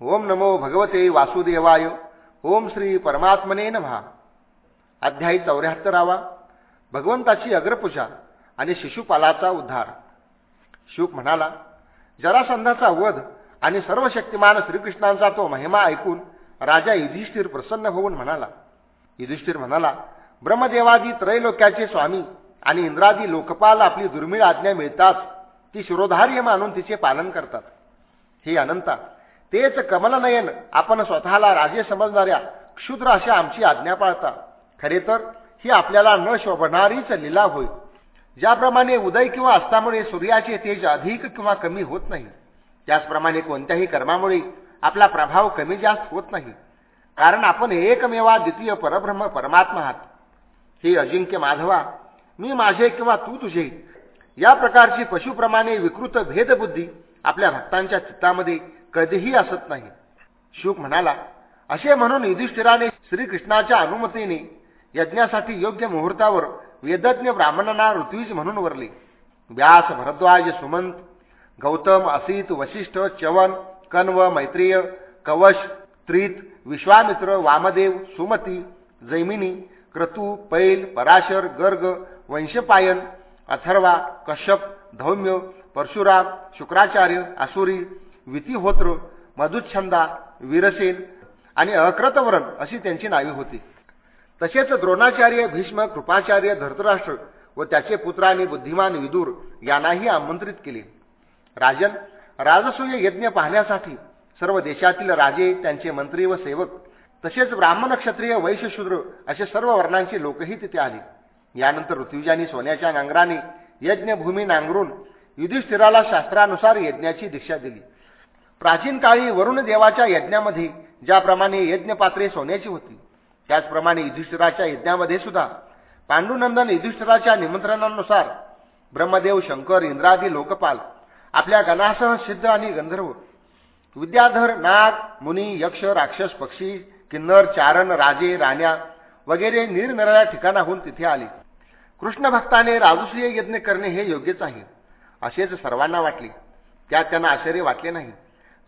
ओम नमो भगवते वासुदेवाय. ओम श्री परमात्मने नमहा अध्यायी चौऱ्याहत्तरावा. भगवंताची अग्रपूजा आणि शिशुपालाचा उद्धार. शुक म्हणाला जरासंधाचा वध आणि सर्व शक्तिमान श्रीकृष्णांचा तो महिमा ऐकून राजा युधिष्ठिर प्रसन्न होऊन म्हणाला. युधिष्ठिर म्हणाला ब्रह्मदेवादी त्रैलोक्याचे स्वामी आणि इंद्रादी लोकपाल आपली दुर्मिळ आज्ञा मिळताच ती शिरोधार्य मानून तिचे पालन करतात. हे अनंता तेच कमलनयन आपण स्वतःला राजे समजणाऱ्या क्षुद्र अशा आमची आज्ञा पाळता. खरे तर ही आपल्याला न शोभणारीच लिला होईल ज्याप्रमाणे उदय किंवा अस्तामुळे सूर्याचे तेज अधिक किंवा कमी होत नाही. त्याचप्रमाणे कोणत्याही कर्मामुळे आपला प्रभाव कमी जास्त होत नाही. कारण आपण एकमेवा द्वितीय परब्रह्म परमात्मा आहात. हे अजिंक्य माधवा मी माझे किंवा तू तुझे या प्रकारची पशुप्रमाणे विकृत भेदबुद्धी आपल्या भक्तांच्या चित्तामध्ये कधीही असत नाही. शुक म्हणाला असे म्हणून युधिष्ठिराने श्रीकृष्णाच्या अनुमतीने यज्ञासाठी योग्य मुहूर्तावर वेदज्ञ ब्राह्मणांना ऋत्विज म्हणून वरले व्यास भरद्वाज सुमंत गौतम असित वशिष्ठ चवन कन्व मैत्रेय कवश त्रित विश्वामित्र वामदेव सुमती जैमिनी क्रतू पैल पराशर गर्ग वंशपायन अथर्वा कश्यप धौम्य परशुराम शुक्राचार्य आसुरी वितिहोत्र मधुच्छंदा वीरसेन आणि अक्रतवरण अशी त्यांची नावे होती. तसेच द्रोणाचार्य भीष्म कृपाचार्य धर्तराष्ट्र व त्याचे पुत्र आणि बुद्धिमान विदूर यांनाही आमंत्रित केले. राजन राजसूय यज्ञ पाहण्यासाठी सर्व देशातील राजे त्यांचे मंत्री व सेवक तसेच ब्राह्मण क्षत्रिय वैश्यशूद्र असे सर्व वर्णांचे लोकही तिथे आले. यानंतर ऋत्विजांनी सोन्याच्या नांगराने यज्ञभूमी नांगरून युधिष्ठिराला शास्त्रानुसार यज्ञाची दीक्षा दिली. प्राचीन काळी वरुण देवाच्या यज्ञामध्ये ज्याप्रमाणे यज्ञपात्रे सोन्याची होती त्याचप्रमाणे युधिष्ठिराच्या यज्ञामध्ये सुद्धा पांडुनंदन युधिष्ठिराच्या निमंत्रणानुसार ब्रह्मदेव शंकर इंद्रादी लोकपाल आपल्या गणासह सिद्ध आणि गंधर्व विद्याधर नाग मुनी यक्ष राक्षस पक्षी किन्नर चारण राजे राण्या वगैरे निरनिराळ्या ठिकाणाहून तिथे आले. कृष्ण भक्ताने राजसूय यज्ञ करणे हे योग्यच आहे असेच सर्वांना वाटले. त्यात त्यांना आश्चर्य वाटले नाही.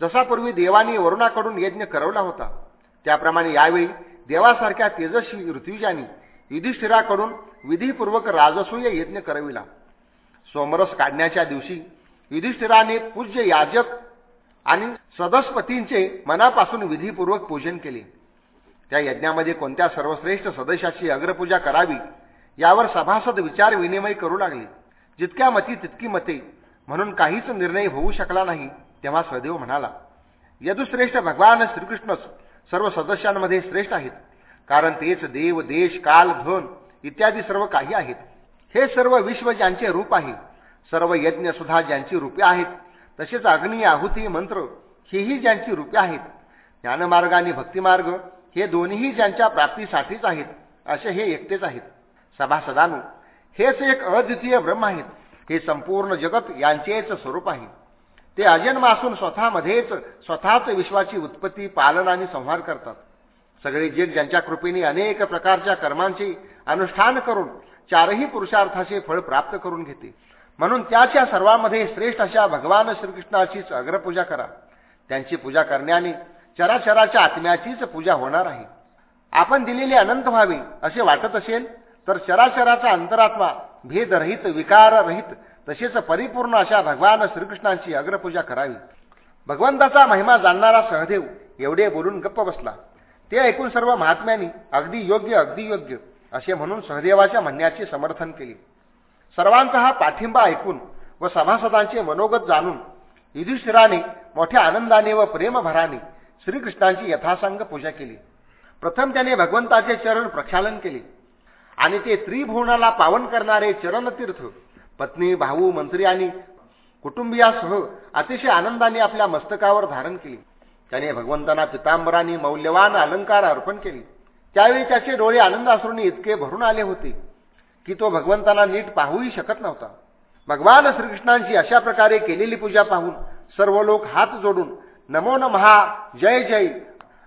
जसा पूर्वी वरुणाकडून यज्ञ करवला होता त्याप्रमाणे यावेळी देवासारख्या तेजस्वी ऋत्विजांनी युधिष्ठिराकडून विधीपूर्वक राजसूय यज्ञ करविला. सोमरस काढण्याच्या दिवशी युधिष्ठिराने पूज्य याजक आणि सदस्पतींचे मनापासून विधीपूर्वक पूजन केले. त्या यज्ञामध्ये कोणत्या सर्वश्रेष्ठ सदस्याची अग्रपूजा करावी यावर सभासद विचार विनिमय करू लागले. जितक्या मती तितकी मते म्हणून काहीच निर्णय होऊ शकला नाही तेव्हा सहदेव म्हणाला यदुश्रेष्ठ भगवान श्रीकृष्णच सर्व सदस्यांमध्ये श्रेष्ठ आहेत. कारण तेच देव देश काल धन इत्यादी सर्व काही आहेत. हे सर्व विश्व ज्यांचे रूप आहे सर्व यज्ञ सुद्धा ज्यांची रूपे आहेत तसेच अग्नी आहुती मंत्र हेही ज्यांची रूपे आहेत. ज्ञानमार्ग आणि भक्तिमार्ग हे दोन्हीही ज्यांच्या प्राप्तीसाठीच आहेत असे हे एकटेच आहेत. सभासदानू हेच एक अद्वितीय ब्रह्म आहेत. हे संपूर्ण जगत यांचेच स्वरूप आहे. ते अजन्म असून स्वतःमध्येच स्वतःच विश्वाची उत्पत्ती पालन आणि संहार करतात. सगळे जग ज्यांच्या कृपेने अनेक प्रकारच्या कर्मांचे अनुष्ठान करून चारही पुरुषार्थाचे फळ प्राप्त करून घेते. म्हणून त्याच्या सर्वांमध्ये श्रेष्ठ अशा भगवान श्रीकृष्णाचीच अग्रपूजा करा. त्यांची पूजा करण्याने चराचराच्या आत्म्याचीच पूजा होणार आहे. आपण दिलेले अनंत व्हावे असे वाटत असेल तर चराचराचा अंतरात्मा भेदरहित विकाररहित तसेच परिपूर्ण अशा भगवान श्रीकृष्णांची अग्रपूजा करावी. भगवंताचा महिमा जाणणारा सहदेव एवढे बोलून गप्प बसला. ते ऐकून सर्व महात्म्यांनी अगदी योग्य अगदी योग्य असे म्हणून सहदेवाच्या म्हणण्याचे समर्थन केले. सर्वांचा हा पाठिंबा ऐकून व सभासदांचे मनोगत जाणून युधिष्ठिराने मोठ्या आनंदाने व प्रेमभराने श्रीकृष्णांची यथासांग पूजा केली. प्रथम त्याने भगवंताचे चरण प्रक्षालन केले. आणि ते त्रिभुवनाला पावन करणारे चरणतीर्थ पत्नी भाऊ मंत्री आणि कुटुंबियासह अतिशय आनंदाने आपल्या मस्तकावर धारण केले. त्याने भगवंतांना पितांबराने मौल्यवान अलंकार अर्पण केले. त्यावेळी त्याचे डोळे आनंदासरूने इतके भरून आले होते की तो भगवंतांना नीट पाहूही शकत नव्हता. भगवान श्रीकृष्णांची अशा प्रकारे केलेली पूजा पाहून सर्व लोक हात जोडून नमो नमहा जय जय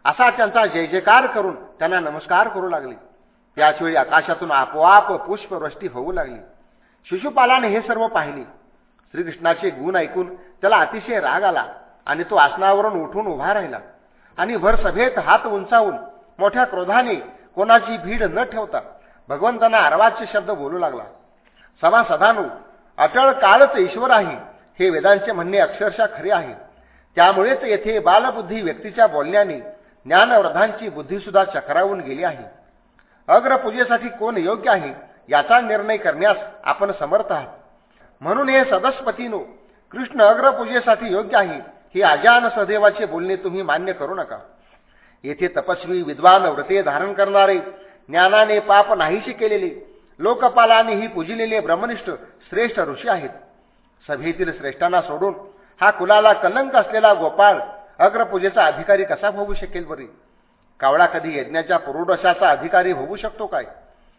असा त्यांचा जय जयकार करून त्यांना नमस्कार करू लागले. त्याचवेळी आकाशातून आपोआप पुष्पवृष्टी होऊ लागली. शिशुपालाने हे सर्व पाहिले. श्रीकृष्णाचे गुण ऐकून त्याला अतिशय राग आला आणि तो आसनावरून उठून उभा राहिला आणि भर सभेत हात उंचावून मोठ्या क्रोधाने कोणाची भीड न ठेवता भगवंतांना अर्वाच्य शब्द बोलू लागला. समा सदानू अटळ काळच ईश्वर आहे हे वेदांचे म्हणणे अक्षरशः खरे आहे. त्यामुळेच येथे बालबुद्धी व्यक्तीच्या बोलण्याने ज्ञानवृद्धांची बुद्धीसुद्धा चक्रावून गेली आहे. अग्रपूजेसाठी कोण योग्य आहे याचा निर्णय करण्यास आपण समर्थ आहात. म्हणून हे सदस्पतीनो कृष्ण अग्रपूजेसाठी योग्य आहे हे अजान सदैवाचे बोलणे तुम्ही मान्य करू नका. येथे तपस्वी विद्वान व्रते धारण करणारे ज्ञानाने पाप नाहीशी केलेले लोकपालाने ही पूजिलेले ब्रह्मनिष्ठ श्रेष्ठ ऋषी आहेत. सभेतील श्रेष्ठांना सोडून हा कुलाला कलंक असलेला गोपाळ अग्रपूजेचा अधिकारी कसा होऊ शकेल बरे? कावळा कधी यज्ञाच्या पुरोडशाचा अधिकारी होऊ शकतो काय?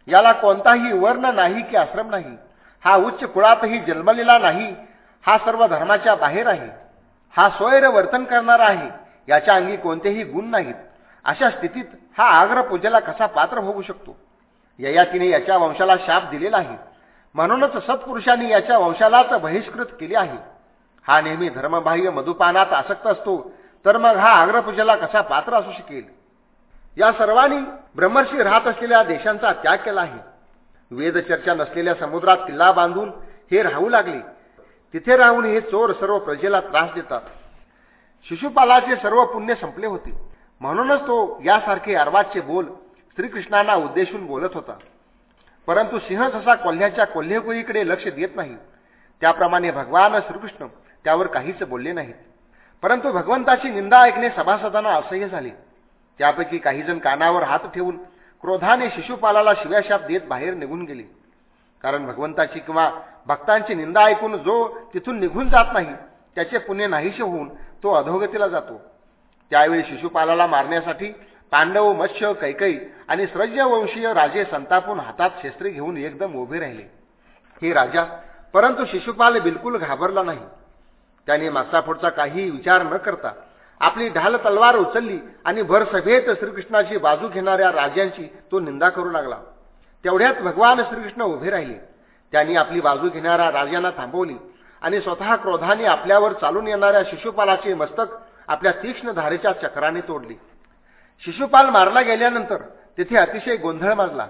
याला कोणताही वर्ण नाही की आश्रम नाही. हा उच्च कुळातही जन्मलेला नाही. हा सर्व धर्माच्या बाहेर आहे. हा स्वैर वर्तन करणारा आहे. याच्या अंगी कोणतेही गुण नाहीत. अशा स्थितीत हा आग्रपूजेला कसा पात्र होऊ शकतो? ययातीने याच्या वंशाला शाप दिलेला आहे. म्हणूनच सत्पुरुषांनी याच्या वंशालाच बहिष्कृत केले आहे. हा नेहमी धर्मबाह्य मधुपानात आसक्त असतो तर मग हा आग्रपूजेला कसा पात्र असू शकेल? या सर्वांनी ब्रह्मर्षी राहत असलेल्या देशांचा त्याग केला आहे. वेदचर्चा नसलेल्या समुद्रात किल्ला बांधून हे राहू लागले. तिथे राहून हे चोर सर्व प्रजेला त्रास देतात. शिशुपालाचे सर्व पुण्य संपले होते. म्हणूनच तो यासारखे अर्वाचे बोल श्रीकृष्णांना उद्देशून बोलत होता. परंतु सिंह जसा कोल्ह्याच्या कोल्हेपुरीकडे लक्ष देत नाही त्याप्रमाणे भगवान श्रीकृष्ण त्यावर काहीच बोलले नाहीत. परंतु भगवंताची निंदा ऐकणे सभासदांना असह्य झाले. त्यापैकी काहीजण कानावर हात ठेवून क्रोधाने शिशुपालाला शिव्याशाप देत बाहेर निघून गेले. कारण भगवंताची किंवा भक्तांची निंदा ऐकून जो तिथून निघून जात नाही त्याचे पुण्य नाहीसे होऊन तो अधोगतीला जातो. त्यावेळी शिशुपालाला मारण्यासाठी पांडव मत्स्य कैकई आणि स्रज्यवंशीय राजे संतापून हातात शस्त्रे घेऊन एकदम उभे राहिले. हे राजा परंतु शिशुपाल बिलकुल घाबरला नाही. त्याने मागचा पुढचा काही विचार न करता आपली ढाल तलवार उचलली आणि भर सभेत श्रीकृष्णाची बाजू घेणाऱ्या राजांची तो निंदा करू लागला. तेवढ्यात भगवान श्रीकृष्ण उभे राहिले. त्यांनी आपली बाजू घेणाऱ्या राजांना थांबवली आणि स्वतः क्रोधाने आपल्यावर चालून येणाऱ्या शिशुपालाचे मस्तक आपल्या तीक्ष्ण धारेच्या चक्राने तोडली. शिशुपाल मारला गेल्यानंतर तिथे अतिशय गोंधळ माजला.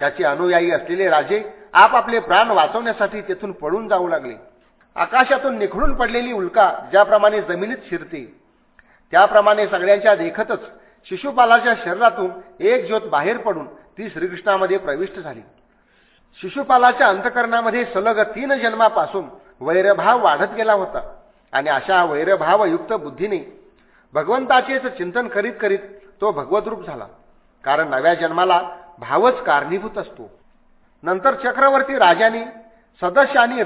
त्याचे अनुयायी असलेले राजे आपापले प्राण वाचवण्यासाठी तेथून पळून जाऊ लागले. आकाशातून निखळून पडलेली उल्का ज्याप्रमाणे जमिनीत शिरते त्याप्रमाणे सगळ्यांच्या देखतच शिशुपालाच्या शरीरातून एक ज्योत बाहेर पडून ती श्रीकृष्णामध्ये प्रविष्ट झाली. शिशुपालाच्या अंतकरणामध्ये सलग तीन जन्मापासून वैरभाव वाढत गेला होता आणि अशा वैरभावयुक्त बुद्धीने भगवंताचेच चिंतन करीत करीत तो भगवद्रूप झाला. कारण नव्या जन्माला भावच कारणीभूत असतो. नंतर चक्रवर्ती राजाने सदस्य आणि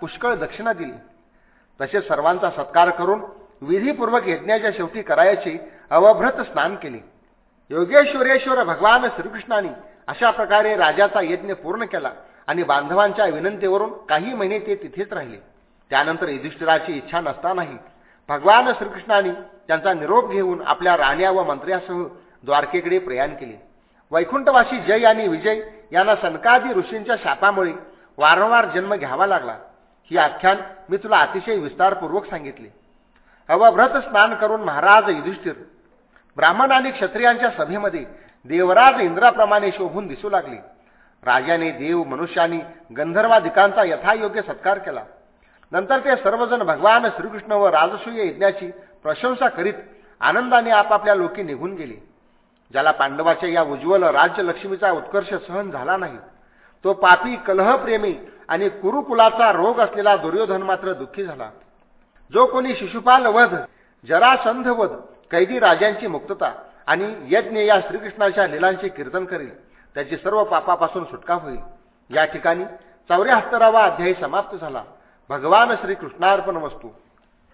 पुष्कळ दक्षिणा दिली. तसेच सर्वांचा सत्कार करून विधीपूर्वक यज्ञाच्या शेवटी करायचे अवभ्रत स्नान केले. योगेश्वरेश्वर भगवान श्रीकृष्णाने अशा प्रकारे राजाचा यज्ञ पूर्ण केला आणि बांधवांच्या विनंतीवरून काही महिने ते तिथेच राहिले. त्यानंतर युधिष्ठिराची इच्छा नसतानाही भगवान श्रीकृष्णाने त्यांचा निरोप घेऊन आपल्या राण्या व मंत्र्यासह द्वारकेकडे प्रयाण केले. वैकुंठवासी जय आणि विजय यांना सनकादी ऋषींच्या शापामुळे वारंवार जन्म घ्यावा लागला. ही आख्यान मी तुला अतिशय विस्तारपूर्वक सांगितले. अवभ्रत स्नान करून महाराज युधिष्ठिर ब्राह्मण आणि क्षत्रियांच्या सभेमध्ये देवराज इंद्राप्रमाणे शोभून दिसू लागले. राजाने देव मनुष्याने गंधर्वाधिकांचा यथायोग्य सत्कार केला. नंतर ते सर्वजण भगवान श्रीकृष्ण व राजसूय यज्ञाची प्रशंसा करीत आनंदाने आपापल्या लोकी निघून गेले. ज्याला पांडवाच्या या उज्ज्वल राज्यलक्ष्मीचा उत्कर्ष सहन झाला नाही तो पापी कलहप्रेमी आणि कुरुकुलाचा रोग असलेला दुर्योधन मात्र दुःखी झाला. जो कोणी शिशुपाल वध जरासंध वध कैदी राजांची मुक्तता आणि यज्ञ या श्रीकृष्णाच्या लिलांचे कीर्तन करेल त्याची सर्व पापापासून सुटका होईल. या ठिकाणी चौऱ्याहत्तरावा अध्यायी समाप्त झाला. भगवान श्रीकृष्णार्पण वस्तू.